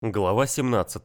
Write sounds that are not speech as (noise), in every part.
Глава 17.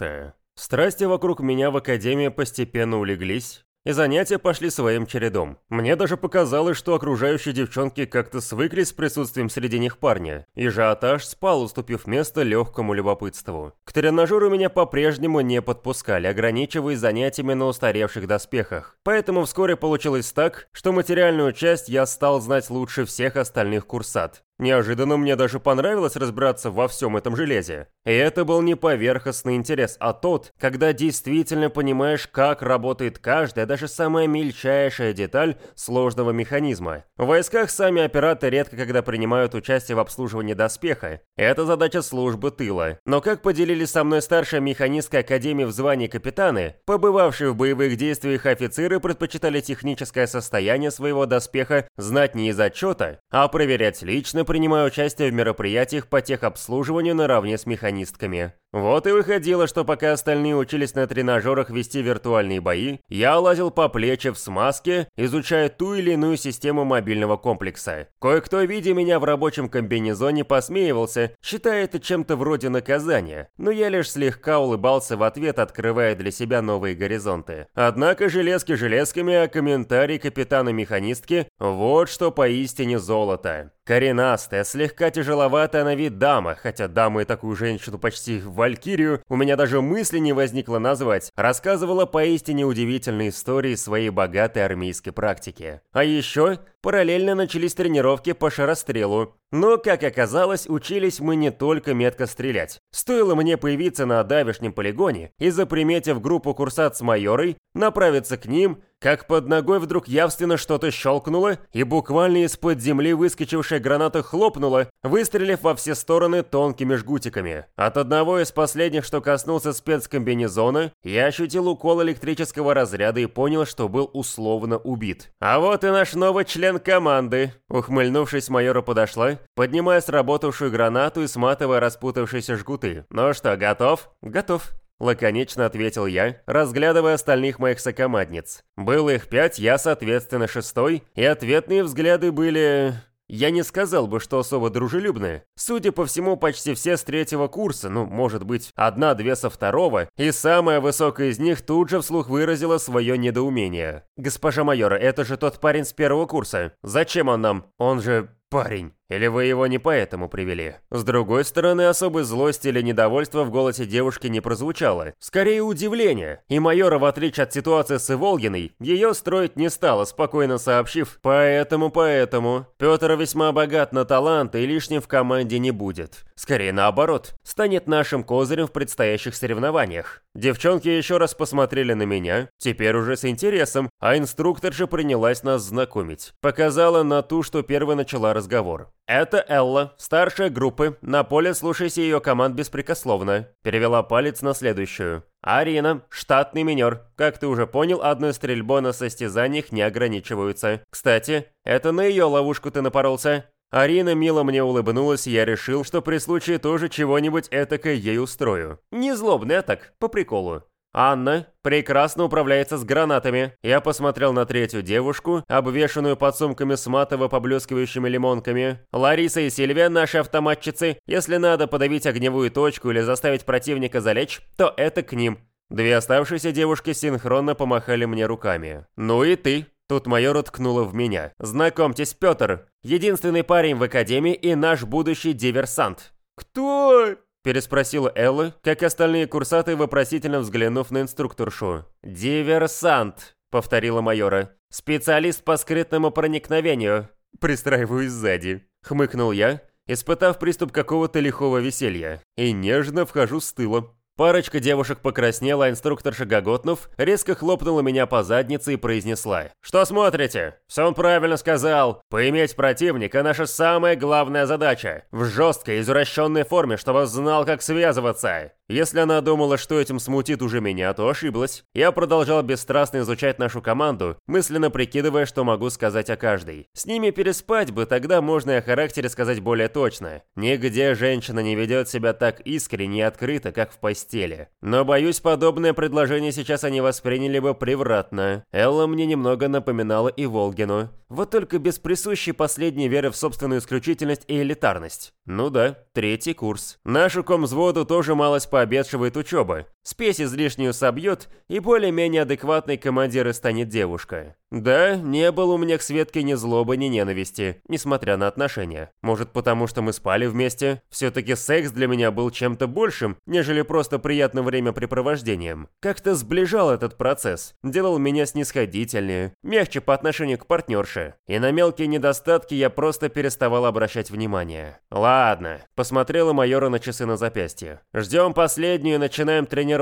Страсти вокруг меня в академии постепенно улеглись, и занятия пошли своим чередом. Мне даже показалось, что окружающие девчонки как-то свыклись с присутствием среди них парня, и ажиотаж спал, уступив место легкому любопытству. К тренажеру меня по-прежнему не подпускали, ограничиваясь занятиями на устаревших доспехах. Поэтому вскоре получилось так, что материальную часть я стал знать лучше всех остальных курсат. Неожиданно мне даже понравилось разбираться во всем этом железе. И это был не поверхностный интерес, а тот, когда действительно понимаешь, как работает каждая, даже самая мельчайшая деталь сложного механизма. В войсках сами операторы редко когда принимают участие в обслуживании доспеха. Это задача службы тыла. Но как поделились со мной старшая механистка Академии в звании капитаны, побывавшие в боевых действиях офицеры предпочитали техническое состояние своего доспеха знать не из отчета, а проверять лично принимаю участие в мероприятиях по техобслуживанию наравне с механистками. Вот и выходило, что пока остальные учились на тренажерах вести виртуальные бои, я лазил по плечи в смазке, изучая ту или иную систему мобильного комплекса. Кое-кто, видя меня в рабочем комбинезоне, посмеивался, считая это чем-то вроде наказания, но я лишь слегка улыбался в ответ, открывая для себя новые горизонты. Однако железки железками, а комментарий капитана-механистки – вот что поистине золото. Коренастая, слегка тяжеловатая на вид дама, хотя дамы такую женщину почти Валькирию у меня даже мысли не возникло назвать, рассказывала поистине удивительные истории своей богатой армейской практики. А еще параллельно начались тренировки по шарострелу. Но, как оказалось, учились мы не только метко стрелять. Стоило мне появиться на давешнем полигоне и, заприметив группу курсат с майорой, направиться к ним – как под ногой вдруг явственно что-то щелкнуло, и буквально из-под земли выскочившая граната хлопнула, выстрелив во все стороны тонкими жгутиками. От одного из последних, что коснулся спецкомбинезона, я ощутил укол электрического разряда и понял, что был условно убит. А вот и наш новый член команды. Ухмыльнувшись, майора подошла, поднимая сработавшую гранату и сматывая распутавшиеся жгуты. «Ну что, готов?» «Готов», Лаконично ответил я, разглядывая остальных моих сокомандниц. Было их пять, я, соответственно, шестой, и ответные взгляды были... Я не сказал бы, что особо дружелюбные. Судя по всему, почти все с третьего курса, ну, может быть, одна-две со второго, и самая высокая из них тут же вслух выразила свое недоумение. «Госпожа майора, это же тот парень с первого курса. Зачем он нам? Он же парень». Или вы его не поэтому привели? С другой стороны, особой злости или недовольства в голосе девушки не прозвучало. Скорее удивление. И майора, в отличие от ситуации с Иволгиной, ее строить не стала, спокойно сообщив «Поэтому, поэтому. Петр весьма богат на талант и лишним в команде не будет. Скорее наоборот, станет нашим козырем в предстоящих соревнованиях». Девчонки еще раз посмотрели на меня, теперь уже с интересом, а инструктор же принялась нас знакомить. Показала на ту, что первой начала разговор. «Это Элла, старшая группы, на поле слушайся ее команд беспрекословно», перевела палец на следующую. «Арина, штатный минер. Как ты уже понял, одной стрельбой на состязаниях не ограничиваются. Кстати, это на ее ловушку ты напоролся». Арина мило мне улыбнулась, и я решил, что при случае тоже чего-нибудь этакое ей устрою. Не злобный, а так, по приколу. Анна прекрасно управляется с гранатами. Я посмотрел на третью девушку, обвешанную под сумками с матово-поблескивающими лимонками. Лариса и Сильвия, наши автоматчицы. Если надо подавить огневую точку или заставить противника залечь, то это к ним. Две оставшиеся девушки синхронно помахали мне руками. «Ну и ты», Тут майор уткнула в меня. «Знакомьтесь, Петр. Единственный парень в академии и наш будущий диверсант». «Кто?» Переспросила Элла, как остальные курсаты, вопросительно взглянув на инструкторшу. «Диверсант», — повторила майора. «Специалист по скрытному проникновению». «Пристраиваюсь сзади», — хмыкнул я, испытав приступ какого-то лихого веселья, и нежно вхожу с тыла. Парочка девушек покраснела, а инструкторша Гаготнув резко хлопнула меня по заднице и произнесла. «Что смотрите? Все он правильно сказал. Поиметь противника – наша самая главная задача. В жесткой, извращенной форме, чтобы знал, как связываться. Если она думала, что этим смутит уже меня, то ошиблась. Я продолжал бесстрастно изучать нашу команду, мысленно прикидывая, что могу сказать о каждой. С ними переспать бы, тогда можно и о характере сказать более точно. Нигде женщина не ведет себя так искренне и открыто, как в постели. Но, боюсь, подобное предложение сейчас они восприняли бы превратно. Элла мне немного напоминала и Волгину. Вот только без присущей последней веры в собственную исключительность и элитарность. Ну да, третий курс. Нашу комзводу тоже малость по пообещивает учеба. Спесь излишнюю собьет, и более-менее адекватной командирой станет девушка. Да, не было у меня к Светке ни злобы, ни ненависти, несмотря на отношения. Может, потому что мы спали вместе? Все-таки секс для меня был чем-то большим, нежели просто приятным времяпрепровождением. Как-то сближал этот процесс, делал меня снисходительнее, мягче по отношению к партнерше. И на мелкие недостатки я просто переставал обращать внимание. Ладно, посмотрела майора на часы на запястье. Ждем последнюю начинаем тренировку.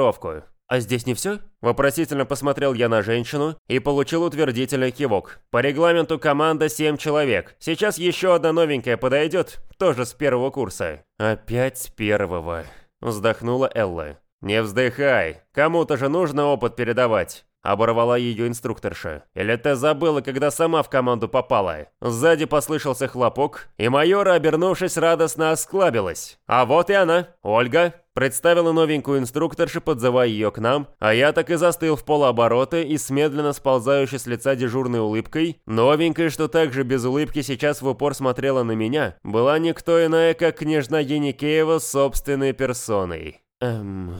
«А здесь не все?» Вопросительно посмотрел я на женщину и получил утвердительный кивок. По регламенту команда 7 человек. Сейчас еще одна новенькая подойдет, тоже с первого курса. «Опять с первого», вздохнула Элла. «Не вздыхай, кому-то же нужно опыт передавать». Оборвала ее инструкторша. «Или ты забыла, когда сама в команду попала?» Сзади послышался хлопок, и майора, обернувшись, радостно осклабилась. «А вот и она, Ольга!» Представила новенькую инструкторшу, подзывая ее к нам, а я так и застыл в полуоборота и с медленно сползающей с лица дежурной улыбкой. Новенькая, что также без улыбки сейчас в упор смотрела на меня, была никто иная, как княжна Еникеева собственной персоной. Эм...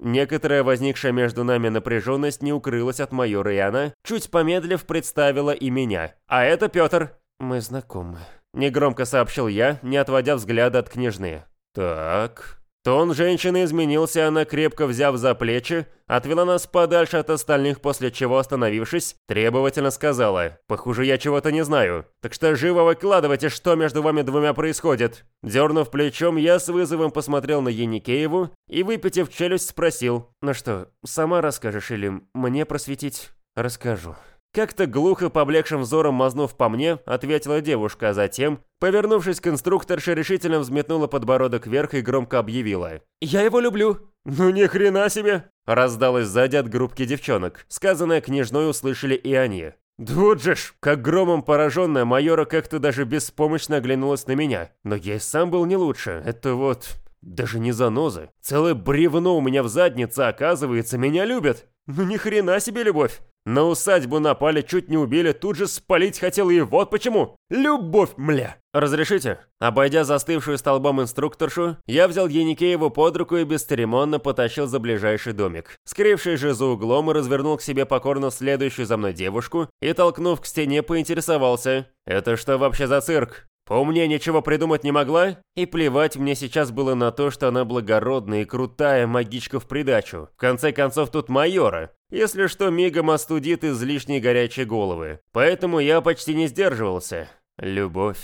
Некоторая возникшая между нами напряженность не укрылась от майора, и она, чуть помедлив, представила и меня. «А это Петр». «Мы знакомы», — негромко сообщил я, не отводя взгляда от княжны. «Так...» Тон женщины изменился, она, крепко взяв за плечи, отвела нас подальше от остальных, после чего, остановившись, требовательно сказала «Похоже, я чего-то не знаю, так что живо выкладывайте, что между вами двумя происходит». Дернув плечом, я с вызовом посмотрел на Еникееву и, выпитив челюсть, спросил «Ну что, сама расскажешь или мне просветить?» «Расскажу». Как-то глухо поблекшим взором мазнув по мне, ответила девушка, а затем, повернувшись к инструкторше, решительно взметнула подбородок вверх и громко объявила. «Я его люблю!» «Ну ни хрена себе!» Раздалось сзади от группки девчонок. Сказанное княжной услышали и они. Вот же ж, как громом пораженная майора как-то даже беспомощно оглянулась на меня. Но я и сам был не лучше. Это вот... Даже не занозы. Целое бревно у меня в заднице, оказывается, меня любят. Ну ни хрена себе любовь. На усадьбу напали, чуть не убили, тут же спалить хотел и вот почему. Любовь, мля. Разрешите? Обойдя застывшую столбом инструкторшу, я взял Еникееву под руку и бесцеремонно потащил за ближайший домик. Скривший же за углом, развернул к себе покорно следующую за мной девушку и, толкнув к стене, поинтересовался. «Это что вообще за цирк?» Поумнее ничего придумать не могла, и плевать мне сейчас было на то, что она благородная и крутая магичка в придачу. В конце концов, тут майора. Если что, мигом остудит излишней горячей головы. Поэтому я почти не сдерживался. Любовь.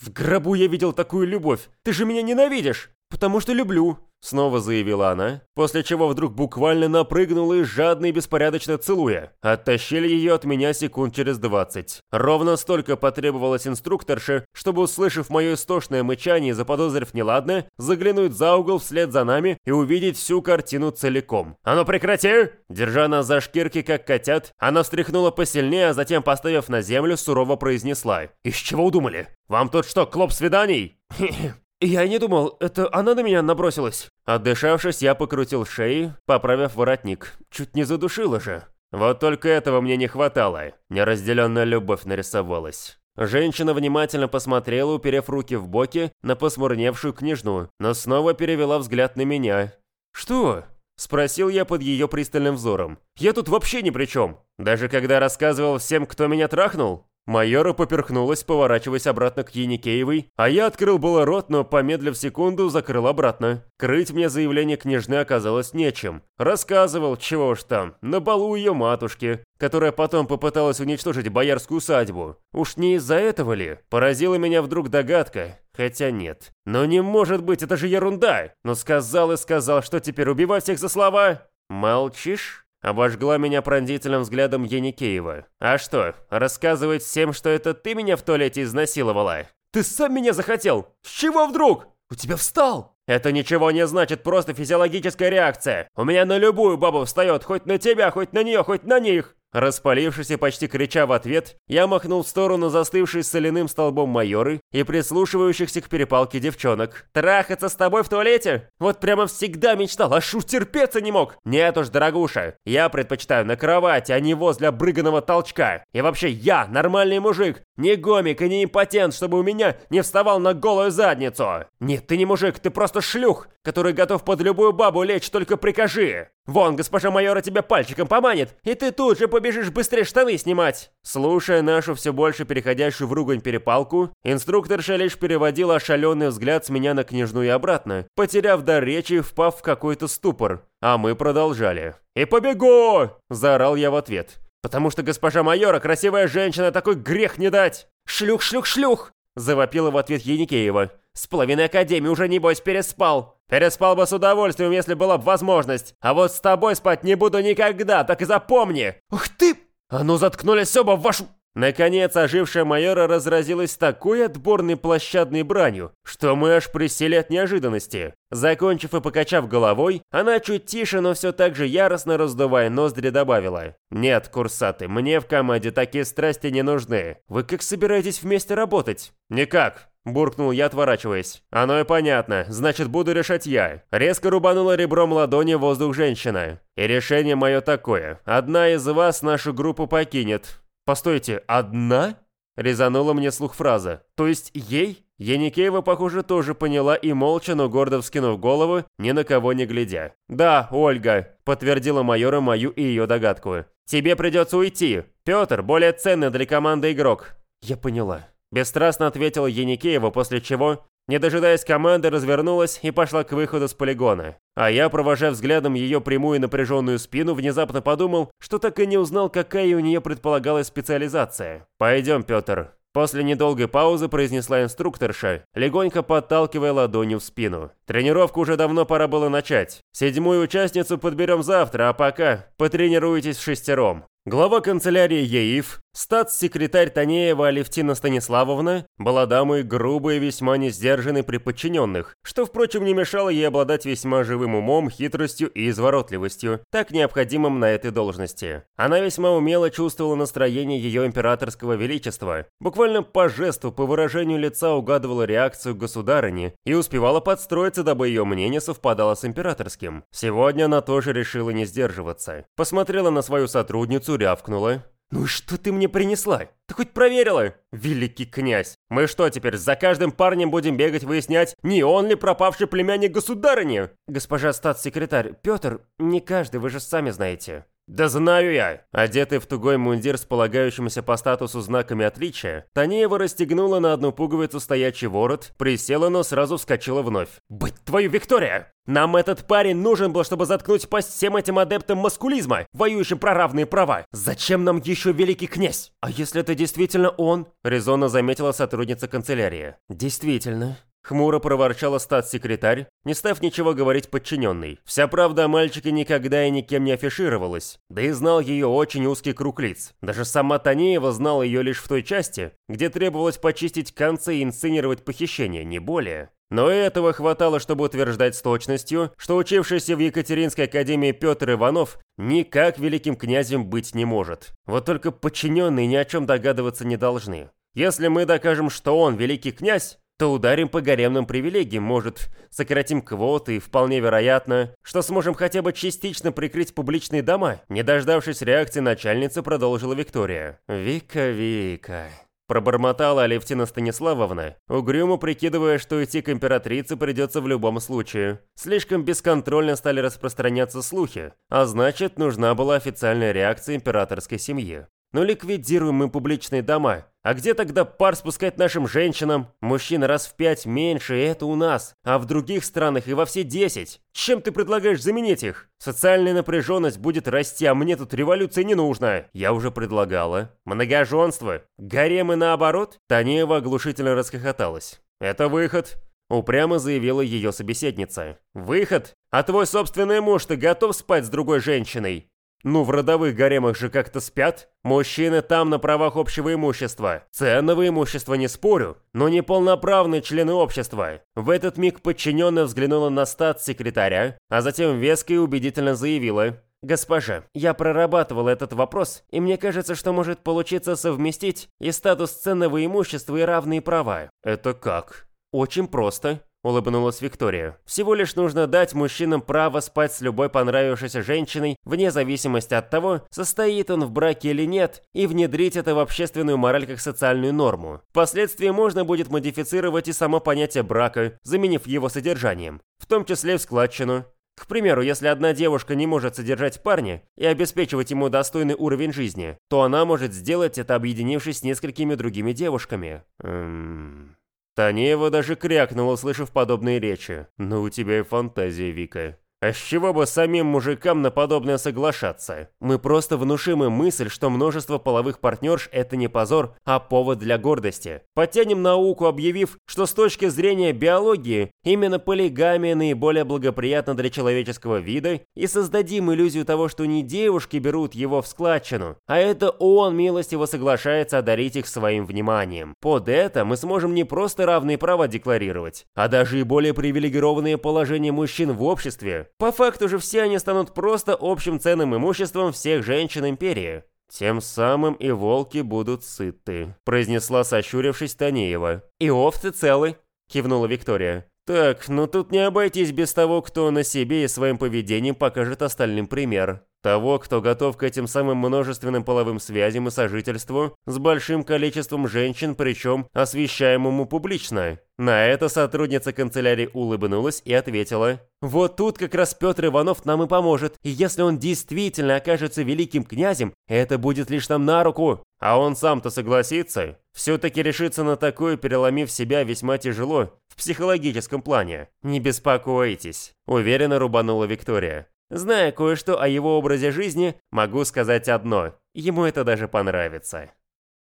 В гробу я видел такую любовь. Ты же меня ненавидишь. Потому что люблю. Снова заявила она, после чего вдруг буквально напрыгнула и жадно и беспорядочно целуя. Оттащили ее от меня секунд через двадцать. Ровно столько потребовалось инструкторше, чтобы, услышав мое истошное мычание и заподозрив неладное, заглянуть за угол вслед за нами и увидеть всю картину целиком. «А ну прекрати!» Держа нас за шкирки, как котят, она встряхнула посильнее, а затем, поставив на землю, сурово произнесла. «Из чего удумали? Вам тут что, клоп свиданий?» (laughs) «Я не думал, это она на меня набросилась». Отдышавшись, я покрутил шеи, поправив воротник. Чуть не задушила же. Вот только этого мне не хватало. Неразделенная любовь нарисовалась. Женщина внимательно посмотрела, уперев руки в боки, на посмурневшую княжну, но снова перевела взгляд на меня. «Что?» – спросил я под ее пристальным взором. «Я тут вообще ни при чем. Даже когда рассказывал всем, кто меня трахнул?» Майора поперхнулась, поворачиваясь обратно к Еникеевой, а я открыл было рот, но, помедлив секунду, закрыл обратно. Крыть мне заявление княжны оказалось нечем. Рассказывал, чего уж там, на балу ее матушки, которая потом попыталась уничтожить боярскую усадьбу. Уж не из-за этого ли? Поразила меня вдруг догадка. Хотя нет. Но не может быть, это же ерунда. Но сказал и сказал, что теперь убивать всех за слова? Молчишь? Обожгла меня пронзительным взглядом Еникеева. «А что, рассказывать всем, что это ты меня в туалете изнасиловала?» «Ты сам меня захотел! С чего вдруг? У тебя встал!» «Это ничего не значит, просто физиологическая реакция. У меня на любую бабу встает, хоть на тебя, хоть на нее, хоть на них!» Распалившись и почти крича в ответ, я махнул в сторону застывшей соляным столбом майоры и прислушивающихся к перепалке девчонок. «Трахаться с тобой в туалете? Вот прямо всегда мечтал, аж уж терпеться не мог! Нет уж, дорогуша, я предпочитаю на кровати, а не возле обрыганного толчка. И вообще я нормальный мужик, не гомик и не импотент, чтобы у меня не вставал на голую задницу. Нет, ты не мужик, ты просто шлюх. Который готов под любую бабу лечь, только прикажи. Вон, госпожа майора тебя пальчиком поманит, и ты тут же побежишь быстрее штаны снимать. Слушая нашу все больше переходящую в ругань перепалку, инструкторша лишь переводила ошаленный взгляд с меня на княжну и обратно, потеряв дар речи впав в какой-то ступор. А мы продолжали. «И побегу!» – заорал я в ответ. «Потому что госпожа майора красивая женщина, такой грех не дать!» «Шлюх, шлюх, шлюх!» – завопила в ответ Еникеева. С половиной Академии уже, небось, переспал. Переспал бы с удовольствием, если была бы возможность. А вот с тобой спать не буду никогда, так и запомни. Ух ты! А ну заткнулись оба в вашу... Наконец, ожившая майора разразилась такой отборной площадной бранью, что мы аж присели от неожиданности. Закончив и покачав головой, она чуть тише, но все так же яростно раздувая ноздри добавила. «Нет, курсаты, мне в команде такие страсти не нужны. Вы как собираетесь вместе работать?» «Никак», Буркнул я, отворачиваясь. «Оно и понятно, значит, буду решать я». Резко рубанула ребром ладони воздух женщина. И решение мое такое. Одна из вас нашу группу покинет. «Постойте, одна?» Резанула мне слух фраза. «То есть ей?» Яникеева, похоже, тоже поняла и молча, но гордо вскинув голову, ни на кого не глядя. «Да, Ольга», — подтвердила майора мою и ее догадку. «Тебе придется уйти. Петр, более ценный для команды игрок». «Я поняла». Бесстрастно ответила Яникеева, после чего не дожидаясь команды, развернулась и пошла к выходу с полигона. А я, провожая взглядом ее прямую напряженную спину, внезапно подумал, что так и не узнал, какая у нее предполагалась специализация. «Пойдем, Петр». После недолгой паузы произнесла инструкторша, легонько подталкивая ладонью в спину. Тренировку уже давно пора было начать. Седьмую участницу подберем завтра, а пока потренируйтесь в шестером. Глава канцелярии ЕИФ, статс-секретарь Танеева Алевтина Станиславовна, была дамой грубой и весьма несдержанной при подчиненных, что, впрочем, не мешало ей обладать весьма живым умом, хитростью и изворотливостью, так необходимым на этой должности. Она весьма умело чувствовала настроение ее императорского величества, буквально по жесту, по выражению лица угадывала реакцию государыни и успевала подстроиться, дабы ее мнение совпадало с императорским. Сегодня она тоже решила не сдерживаться. Посмотрела на свою сотрудницу, рявкнула. «Ну и что ты мне принесла? Ты хоть проверила? Великий князь! Мы что теперь, за каждым парнем будем бегать выяснять, не он ли пропавший племянник государыни?» «Госпожа статс-секретарь, Петр, не каждый, вы же сами знаете». «Да знаю я!» Одетый в тугой мундир с полагающимися по статусу знаками отличия, Танеева расстегнула на одну пуговицу стоячий ворот, присела, но сразу вскочила вновь. «Быть твою, Виктория! Нам этот парень нужен был, чтобы заткнуть пасть всем этим адептам маскулизма, воюющим про равные права. Зачем нам еще великий князь? А если это действительно он?» Резонно заметила сотрудница канцелярии. «Действительно. Хмуро проворчала статс-секретарь, не став ничего говорить подчиненный. Вся правда о мальчике никогда и никем не афишировалась, да и знал ее очень узкий круг лиц. Даже сама Танеева знала ее лишь в той части, где требовалось почистить концы и инсценировать похищение, не более. Но этого хватало, чтобы утверждать с точностью, что учившийся в Екатеринской академии Петр Иванов никак великим князем быть не может. Вот только подчиненные ни о чем догадываться не должны. Если мы докажем, что он великий князь, то ударим по гаремным привилегиям, может, сократим квоты и вполне вероятно, что сможем хотя бы частично прикрыть публичные дома. Не дождавшись реакции начальницы, продолжила Виктория. «Вика, Вика...» Пробормотала Алевтина Станиславовна, угрюмо прикидывая, что идти к императрице придется в любом случае. Слишком бесконтрольно стали распространяться слухи, а значит, нужна была официальная реакция императорской семьи. Но ликвидируем мы публичные дома. А где тогда пар спускать нашим женщинам? Мужчин раз в пять меньше, это у нас. А в других странах и во все десять. Чем ты предлагаешь заменить их? Социальная напряженность будет расти, а мне тут революция не нужна. Я уже предлагала. Многоженство. Гаремы наоборот? Танеева оглушительно расхохоталась. Это выход. Упрямо заявила ее собеседница. «Выход? А твой собственный муж-то готов спать с другой женщиной? Ну, в родовых гаремах же как-то спят. Мужчины там на правах общего имущества. Ценного имущества не спорю, но не полноправные члены общества. В этот миг подчиненная взглянула на статс-секретаря, а затем веско и убедительно заявила. «Госпожа, я прорабатывал этот вопрос, и мне кажется, что может получиться совместить и статус ценного имущества, и равные права». «Это как?» «Очень просто. Улыбнулась Виктория. «Всего лишь нужно дать мужчинам право спать с любой понравившейся женщиной, вне зависимости от того, состоит он в браке или нет, и внедрить это в общественную мораль как социальную норму. Впоследствии можно будет модифицировать и само понятие брака, заменив его содержанием, в том числе в складчину. К примеру, если одна девушка не может содержать парня и обеспечивать ему достойный уровень жизни, то она может сделать это, объединившись с несколькими другими девушками. Эм... Танеева даже крякнула, услышав подобные речи. «Ну у тебя и фантазия, Вика». А с чего бы самим мужикам на подобное соглашаться? Мы просто внушим им мысль, что множество половых партнерш – это не позор, а повод для гордости. Подтянем науку, объявив, что с точки зрения биологии, именно полигамия наиболее благоприятна для человеческого вида, и создадим иллюзию того, что не девушки берут его в складчину, а это он милостиво соглашается одарить их своим вниманием. Под это мы сможем не просто равные права декларировать, а даже и более привилегированные положения мужчин в обществе, по факту же все они станут просто общим ценным имуществом всех женщин Империи. «Тем самым и волки будут сыты», – произнесла сощурившись Танеева. «И овцы целы», – кивнула Виктория. «Так, ну тут не обойтись без того, кто на себе и своим поведением покажет остальным пример. Того, кто готов к этим самым множественным половым связям и сожительству с большим количеством женщин, причем освещаемому публично. На это сотрудница канцелярии улыбнулась и ответила. «Вот тут как раз Петр Иванов нам и поможет, и если он действительно окажется великим князем, это будет лишь нам на руку. А он сам-то согласится? Все-таки решиться на такое, переломив себя, весьма тяжело, в психологическом плане. Не беспокойтесь», – уверенно рубанула Виктория. Зная кое-что о его образе жизни, могу сказать одно. Ему это даже понравится.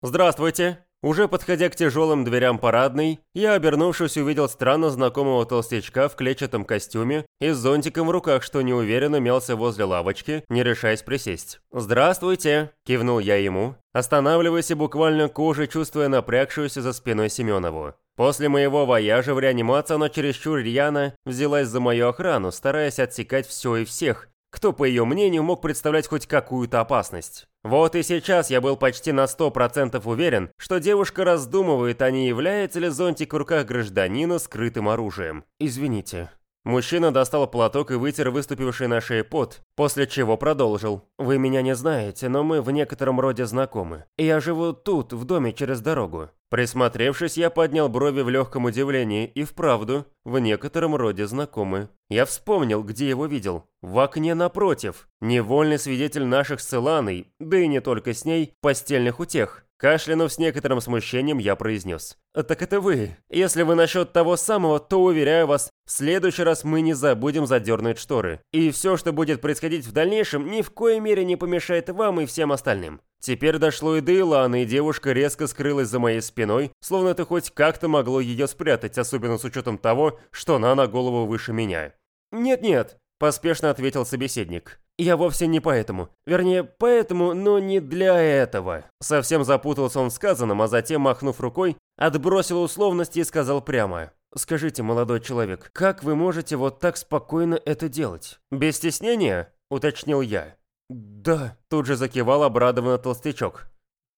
«Здравствуйте!» Уже подходя к тяжелым дверям парадной, я, обернувшись, увидел странно знакомого толстячка в клетчатом костюме и с зонтиком в руках, что неуверенно мялся возле лавочки, не решаясь присесть. «Здравствуйте!» – кивнул я ему, останавливаясь и буквально кожей чувствуя напрягшуюся за спиной Семенову. После моего вояжа в реанимацию она чересчур рьяно взялась за мою охрану, стараясь отсекать все и всех, кто, по ее мнению, мог представлять хоть какую-то опасность. Вот и сейчас я был почти на 100% уверен, что девушка раздумывает, а не является ли зонтик в руках гражданина скрытым оружием. «Извините». Мужчина достал платок и вытер выступивший на шее пот, после чего продолжил. «Вы меня не знаете, но мы в некотором роде знакомы. Я живу тут, в доме через дорогу. Присмотревшись, я поднял брови в легком удивлении и вправду, в некотором роде знакомы. Я вспомнил, где его видел. В окне напротив. Невольный свидетель наших с Целаной, да и не только с ней, постельных утех. Кашлянув с некоторым смущением, я произнес. «Так это вы. Если вы насчет того самого, то, уверяю вас, в следующий раз мы не забудем задернуть шторы. И все, что будет происходить в дальнейшем, ни в коей мере не помешает вам и всем остальным. Теперь дошло и до Иланы, и девушка резко скрылась за моей спиной, словно это хоть как-то могло ее спрятать, особенно с учетом того, что она на голову выше меня. «Нет-нет», – поспешно ответил собеседник. «Я вовсе не поэтому. Вернее, поэтому, но не для этого». Совсем запутался он в сказанном, а затем, махнув рукой, отбросил условности и сказал прямо. «Скажите, молодой человек, как вы можете вот так спокойно это делать?» «Без стеснения?» – уточнил я. «Да», – тут же закивал обрадованно толстячок.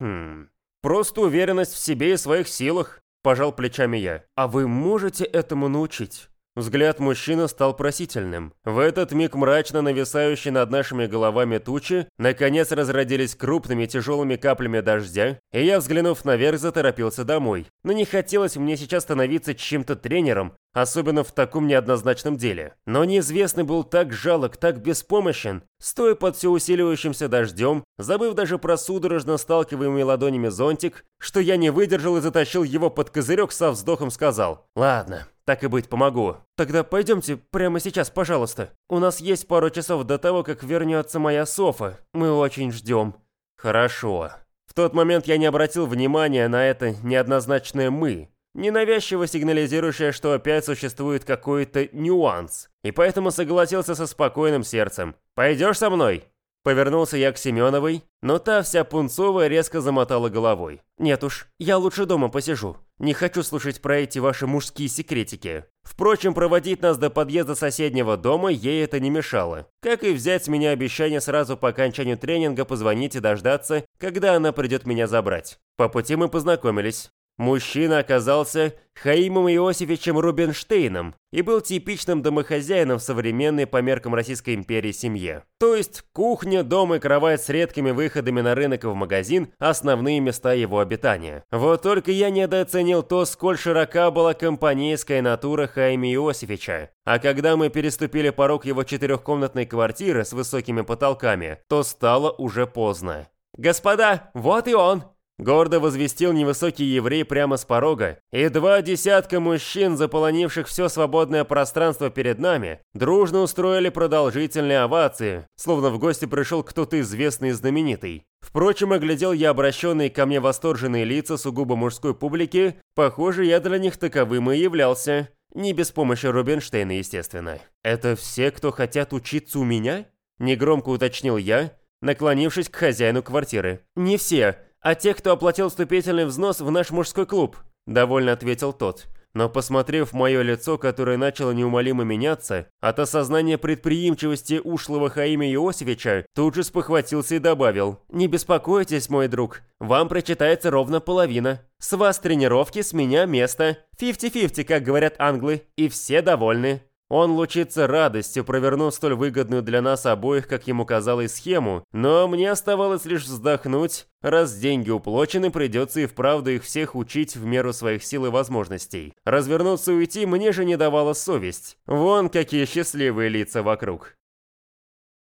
«Хм, просто уверенность в себе и своих силах», – пожал плечами я. «А вы можете этому научить?» Взгляд мужчины стал просительным. В этот миг мрачно нависающие над нашими головами тучи наконец разродились крупными тяжелыми каплями дождя, и я, взглянув наверх, заторопился домой. Но не хотелось мне сейчас становиться чем-то тренером, особенно в таком неоднозначном деле. Но неизвестный был так жалок, так беспомощен, стоя под все усиливающимся дождем, забыв даже про судорожно сталкиваемый ладонями зонтик, что я не выдержал и затащил его под козырек со вздохом сказал «Ладно, так и быть, помогу. Тогда пойдемте прямо сейчас, пожалуйста. У нас есть пару часов до того, как вернется моя Софа. Мы очень ждем». «Хорошо». В тот момент я не обратил внимания на это неоднозначное «мы», ненавязчиво сигнализирующее, что опять существует какой-то нюанс, и поэтому согласился со спокойным сердцем. «Пойдешь со мной?» Повернулся я к Семеновой, но та вся пунцовая резко замотала головой. «Нет уж, я лучше дома посижу. Не хочу слушать про эти ваши мужские секретики». Впрочем, проводить нас до подъезда соседнего дома ей это не мешало. Как и взять с меня обещание сразу по окончанию тренинга позвонить и дождаться, когда она придет меня забрать. По пути мы познакомились. Мужчина оказался Хаимом Иосифовичем Рубинштейном и был типичным домохозяином в современной по меркам Российской империи семье. То есть кухня, дом и кровать с редкими выходами на рынок и в магазин – основные места его обитания. Вот только я недооценил то, сколь широка была компанейская натура Хайми Иосифовича. А когда мы переступили порог его четырехкомнатной квартиры с высокими потолками, то стало уже поздно. «Господа, вот и он!» Гордо возвестил невысокий еврей прямо с порога, и два десятка мужчин, заполонивших все свободное пространство перед нами, дружно устроили продолжительные овации, словно в гости пришел кто-то известный и знаменитый. Впрочем, оглядел я обращенные ко мне восторженные лица сугубо мужской публики, похоже, я для них таковым и являлся. Не без помощи Рубинштейна, естественно. «Это все, кто хотят учиться у меня?» Негромко уточнил я, наклонившись к хозяину квартиры. «Не все, а тех, кто оплатил вступительный взнос в наш мужской клуб», – довольно ответил тот. Но посмотрев в мое лицо, которое начало неумолимо меняться, от осознания предприимчивости ушлого Хаима Иосифича, тут же спохватился и добавил. «Не беспокойтесь, мой друг, вам прочитается ровно половина. С вас тренировки, с меня место. Фифти-фифти, как говорят англы, и все довольны». Он лучится радостью, провернув столь выгодную для нас обоих, как ему казалось, схему, но мне оставалось лишь вздохнуть, раз деньги уплочены, придется и вправду их всех учить в меру своих сил и возможностей. Развернуться и уйти мне же не давала совесть. Вон какие счастливые лица вокруг.